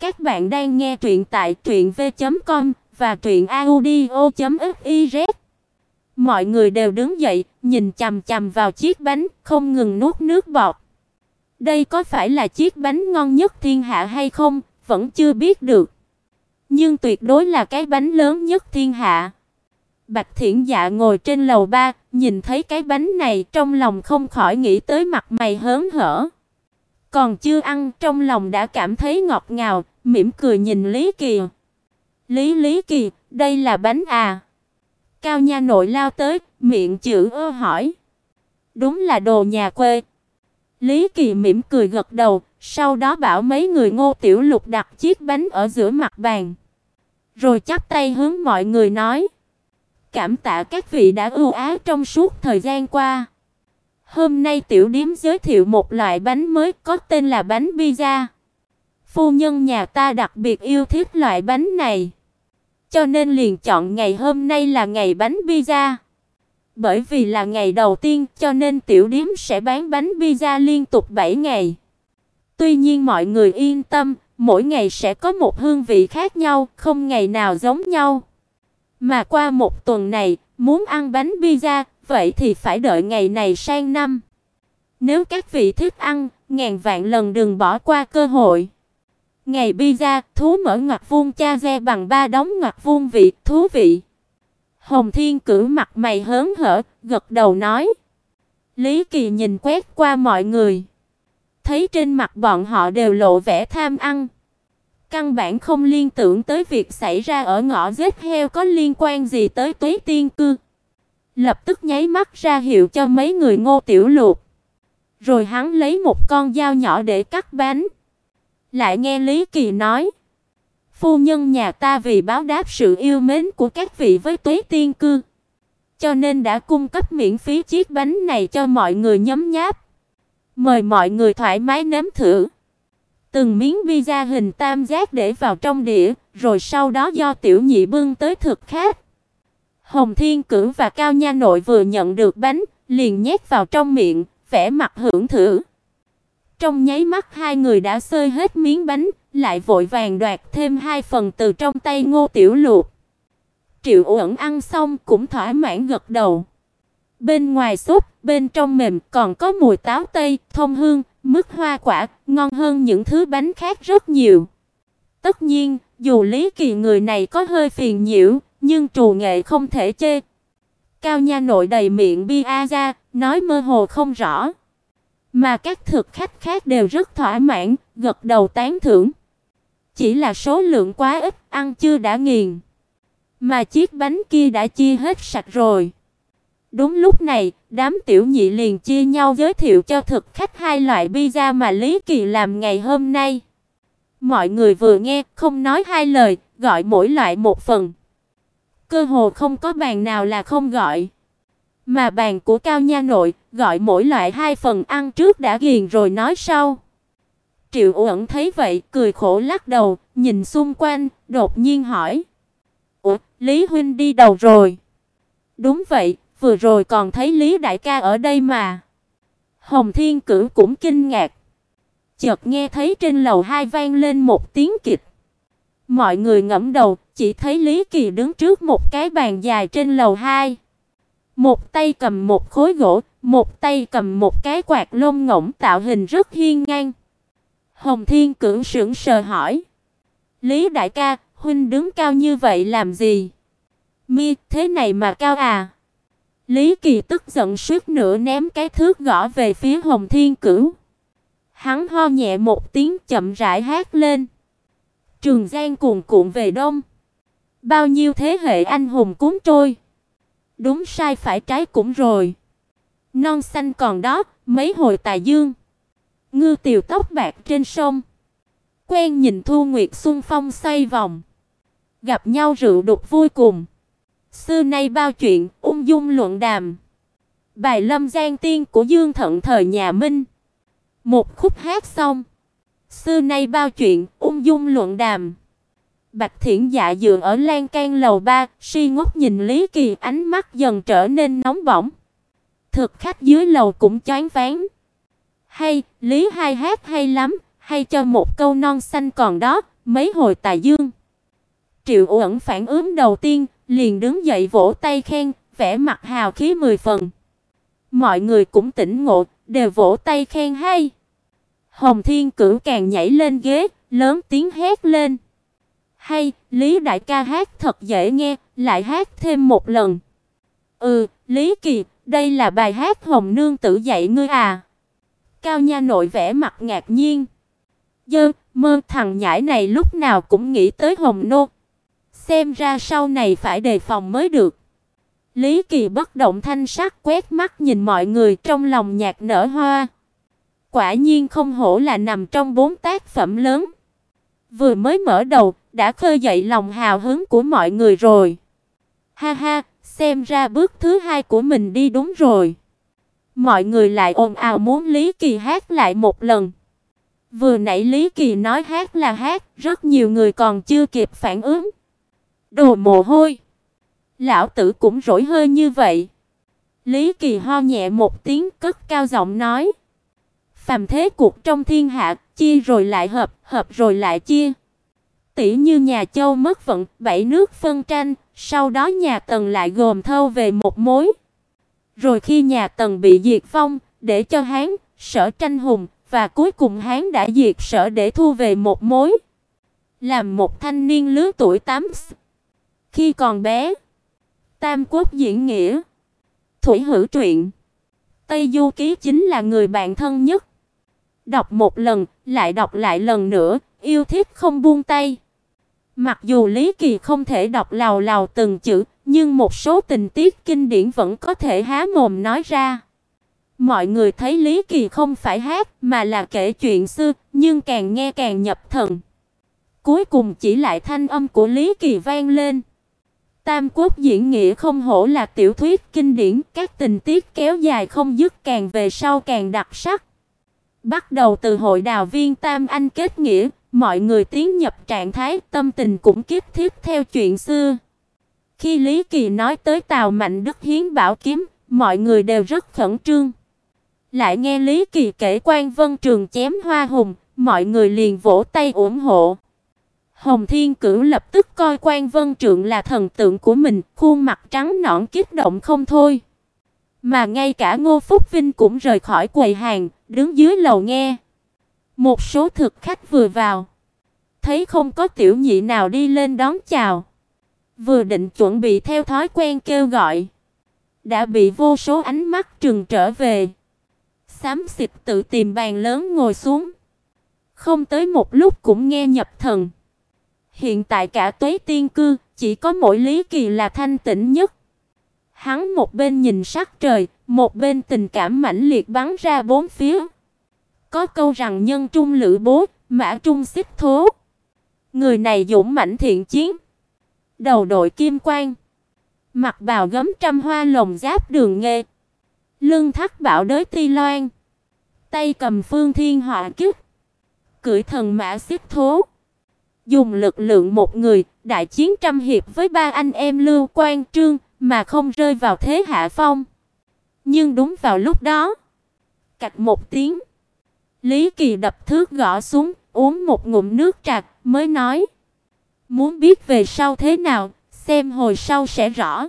Các bạn đang nghe truyện tại truyệnv.com và truyệnaudio.fiz. Mọi người đều đứng dậy, nhìn chằm chằm vào chiếc bánh, không ngừng nuốt nước bọt. Đây có phải là chiếc bánh ngon nhất thiên hạ hay không, vẫn chưa biết được. Nhưng tuyệt đối là cái bánh lớn nhất thiên hạ. Bạch Thiển Dạ ngồi trên lầu ba, nhìn thấy cái bánh này trong lòng không khỏi nghĩ tới mặt mày hớn hở. Còn chưa ăn, trong lòng đã cảm thấy ngọt ngào, mỉm cười nhìn Lý Kỳ. "Lý Lý Kỳ, đây là bánh à?" Cao nha nội lao tới, miệng chữ ơ hỏi. "Đúng là đồ nhà quê." Lý Kỳ mỉm cười gật đầu, sau đó bảo mấy người Ngô Tiểu Lục đặt chiếc bánh ở giữa mặt bàn, rồi chắp tay hướng mọi người nói: "Cảm tạ các vị đã ưu ái trong suốt thời gian qua." Hôm nay tiểu điếm giới thiệu một loại bánh mới có tên là bánh pizza. Phu nhân nhà ta đặc biệt yêu thích loại bánh này, cho nên liền chọn ngày hôm nay là ngày bánh pizza. Bởi vì là ngày đầu tiên cho nên tiểu điếm sẽ bán bánh pizza liên tục 7 ngày. Tuy nhiên mọi người yên tâm, mỗi ngày sẽ có một hương vị khác nhau, không ngày nào giống nhau. Mà qua một tuần này, muốn ăn bánh pizza, vậy thì phải đợi ngày này sang năm. Nếu các vị thích ăn, ngàn vạn lần đừng bỏ qua cơ hội. Ngày pizza, thú mở ngoặc vuông cha re bằng ba đóng ngoặc vuông vị, thú vị. Hồng Thiên cử mặt mày hớn hở, gật đầu nói. Lý Kỳ nhìn quét qua mọi người, thấy trên mặt bọn họ đều lộ vẻ tham ăn. Căn bản không liên tưởng tới việc xảy ra ở ngõ giết heo có liên quan gì tới Tuế Tiên cư lập tức nháy mắt ra hiệu cho mấy người Ngô Tiểu Lục. Rồi hắn lấy một con dao nhỏ để cắt bánh. Lại nghe Lý Kỳ nói: "Phu nhân nhà ta vì báo đáp sự yêu mến của các vị với Tuế Tiên cư, cho nên đã cung cấp miễn phí chiếc bánh này cho mọi người nhấm nháp. Mời mọi người thoải mái nếm thử." Từng miếng pizza hình tam giác để vào trong đĩa, rồi sau đó do tiểu nhị bưng tới thực khách. Hồng Thiên Cửu và Cao Nha Nội vừa nhận được bánh, liền nhét vào trong miệng, vẻ mặt hưởng thụ. Trong nháy mắt hai người đã xơi hết miếng bánh, lại vội vàng đoạt thêm hai phần từ trong tay Ngô Tiểu Lục. Triệu Uẩn ăn xong cũng thỏa mãn gật đầu. Bên ngoài súp, bên trong mềm còn có mùi táo tây, thông hương, mứt hoa quả, ngon hơn những thứ bánh khác rất nhiều. Tất nhiên, dù Lý Kỳ người này có hơi phiền nhiễu, nhưng trù nghệ không thể chê. Cao nha nội đầy miệng bia ra, nói mơ hồ không rõ. Mà các thực khách khác đều rất thỏa mãn, gật đầu tán thưởng. Chỉ là số lượng quá ít, ăn chưa đã nghiền. Mà chiếc bánh kia đã chia hết sạch rồi. Đúng lúc này, đám tiểu nhị liền chia nhau giới thiệu cho thực khách hai loại pizza mà Lý Kỳ làm ngày hôm nay. Mọi người vừa nghe, không nói hai lời, gọi mỗi loại một phần. Cơ hồ không có bàn nào là không gọi. Mà bàn của Cao Nha Nội gọi mỗi loại hai phần ăn trước đã ghiền rồi nói sau. Triệu Uẩn thấy vậy, cười khổ lắc đầu, nhìn xung quanh, đột nhiên hỏi: "Ủa, Lý huynh đi đầu rồi?" "Đúng vậy, vừa rồi còn thấy Lý đại ca ở đây mà." Hồng Thiên Cử cũng kinh ngạc. Chợt nghe thấy trên lầu hai vang lên một tiếng kịch. Mọi người ngẫm đầu, chỉ thấy Lý Kỳ đứng trước một cái bàn dài trên lầu 2. Một tay cầm một khối gỗ, một tay cầm một cái quạt lông ngỗng tạo hình rất hiên ngang. Hồng Thiên Cửu sững sờ hỏi: "Lý đại ca, huynh đứng cao như vậy làm gì?" "Mi, thế này mà cao à?" Lý Kỳ tức giận suýt nữa ném cái thước gõ về phía Hồng Thiên Cửu. Hắn ho nhẹ một tiếng chậm rãi hát lên. Trường Giang cuồn cuộn về đông. Bao nhiêu thế hệ anh hùng cuốn trôi. Đúng sai phải trái cũng rồi. Non xanh còn đó, mấy hồi tà dương. Ngư tiều tóc bạc trên sông. Quen nhìn Thu Nguyệt xuân phong xoay vòng. Gặp nhau rượu đục vui cùng. Xưa nay bao chuyện, ung dung luận đàm. Bài Lâm Giang Tiên của Dương Thận thời nhà Minh. Một khúc hát xong. Xưa nay bao chuyện, ung dung luận đàm. Bạch Thiển Dạ dựa ở lan can lầu ba, si ngốc nhìn Lý Kỳ, ánh mắt dần trở nên nóng bỏng. Thực khách dưới lầu cũng choáng váng. Hay, Lý hai hát hay lắm, hay cho một câu non xanh còn đó, mấy hồi tài dương. Triệu Uẩn phản ứng đầu tiên, liền đứng dậy vỗ tay khen, vẻ mặt hào khí mười phần. Mọi người cũng tỉnh ngộ, đều vỗ tay khen hay. Hồng Thiên Cửu càng nhảy lên ghế, lớn tiếng hét lên. Hay, Lý đại ca hát thật dễ nghe, lại hát thêm một lần. Ừ, Lý Kỳ, đây là bài hát Hồng nương tử dạy ngươi à? Cao nha nội vẻ mặt ngạc nhiên. Dơ, mơ thằng nhãi này lúc nào cũng nghĩ tới Hồng nô. Xem ra sau này phải đề phòng mới được. Lý Kỳ bất động thanh sắc quét mắt nhìn mọi người trong lòng nhạc nở hoa. Quả nhiên không hổ là nằm trong bốn tác phẩm lớn. Vừa mới mở đầu, đã khơi dậy lòng hào hứng của mọi người rồi. Ha ha, xem ra bước thứ hai của mình đi đúng rồi. Mọi người lại ồn ào muốn Lý Kỳ hát lại một lần. Vừa nãy Lý Kỳ nói hát là hát, rất nhiều người còn chưa kịp phản ứng. Đồ mồ hôi. Lão tử cũng rỗi hơi như vậy. Lý Kỳ ho nhẹ một tiếng cất cao giọng nói. Phàm thế cuộc trong thiên hạ, chia rồi lại hợp, hợp rồi lại chia. Tỷ như nhà Châu mất vận, bảy nước phân tranh, sau đó nhà Tần lại gồm thâu về một mối. Rồi khi nhà Tần bị diệt vong, để cho Hán, Sở tranh hùng và cuối cùng Hán đã diệt Sở để thu về một mối. Làm một thanh niên lứa tuổi 8 khi còn bé. Tam Quốc diễn nghĩa, Thủy Hữu truyện, Tây Du ký chính là người bạn thân nhất. Đọc một lần, lại đọc lại lần nữa, yêu thích không buông tay. Mặc dù Lý Kỳ không thể đọc lào lào từng chữ, nhưng một số tình tiết kinh điển vẫn có thể há mồm nói ra. Mọi người thấy Lý Kỳ không phải hát mà là kể chuyện xưa, nhưng càng nghe càng nhập thần. Cuối cùng chỉ lại thanh âm của Lý Kỳ vang lên. Tam Quốc diễn nghĩa không hổ là tiểu thuyết kinh điển, các tình tiết kéo dài không dứt càng về sau càng đặc sắc. Bắt đầu từ hội đào viên Tam Anh kết nghĩa, mọi người tiến nhập trạng thái tâm tình cũng kiếp thiết theo chuyện xưa. Khi Lý Kỳ nói tới Tào Mạnh Đức hiến bảo kiếm, mọi người đều rất khẩn trương. Lại nghe Lý Kỳ kể quan Vân Trường chém hoa hùng, mọi người liền vỗ tay ủng hộ. Hồng Thiên Cửu lập tức coi quan Vân Trượng là thần tượng của mình, khuôn mặt trắng nõn kích động không thôi. Mà ngay cả Ngô Phúc Vinh cũng rời khỏi quầy hàng, đứng dưới lầu nghe. Một số thực khách vừa vào, thấy không có tiểu nhị nào đi lên đón chào, vừa định chuẩn bị theo thói quen kêu gọi, đã bị vô số ánh mắt trừng trở về. Xám xịt tự tìm bàn lớn ngồi xuống. Không tới một lúc cũng nghe nhập thần. Hiện tại cả Tuế Tiên cư, chỉ có mỗi Lý Kỳ là thanh tĩnh nhất. Hắn một bên nhìn sắc trời, một bên tình cảm mãnh liệt bắn ra bốn phía. Có câu rằng nhân trung lữ bố, mã trung xích thố. Người này dũng mãnh thiện chiến. Đầu đội kim quang, mặc bào gấm trăm hoa lồng giáp đường nghê, lưng thắt bảo đới ti loan, tay cầm phương thiên họa kiếp, cưỡi thần mã xích thố dùng lực lượng một người, đại chiến trăm hiệp với ba anh em Lưu Quan Trương mà không rơi vào thế hạ phong. Nhưng đúng vào lúc đó, cạch một tiếng, Lý Kỳ đập thước gõ xuống, uống một ngụm nước trà mới nói: "Muốn biết về sau thế nào, xem hồi sau sẽ rõ."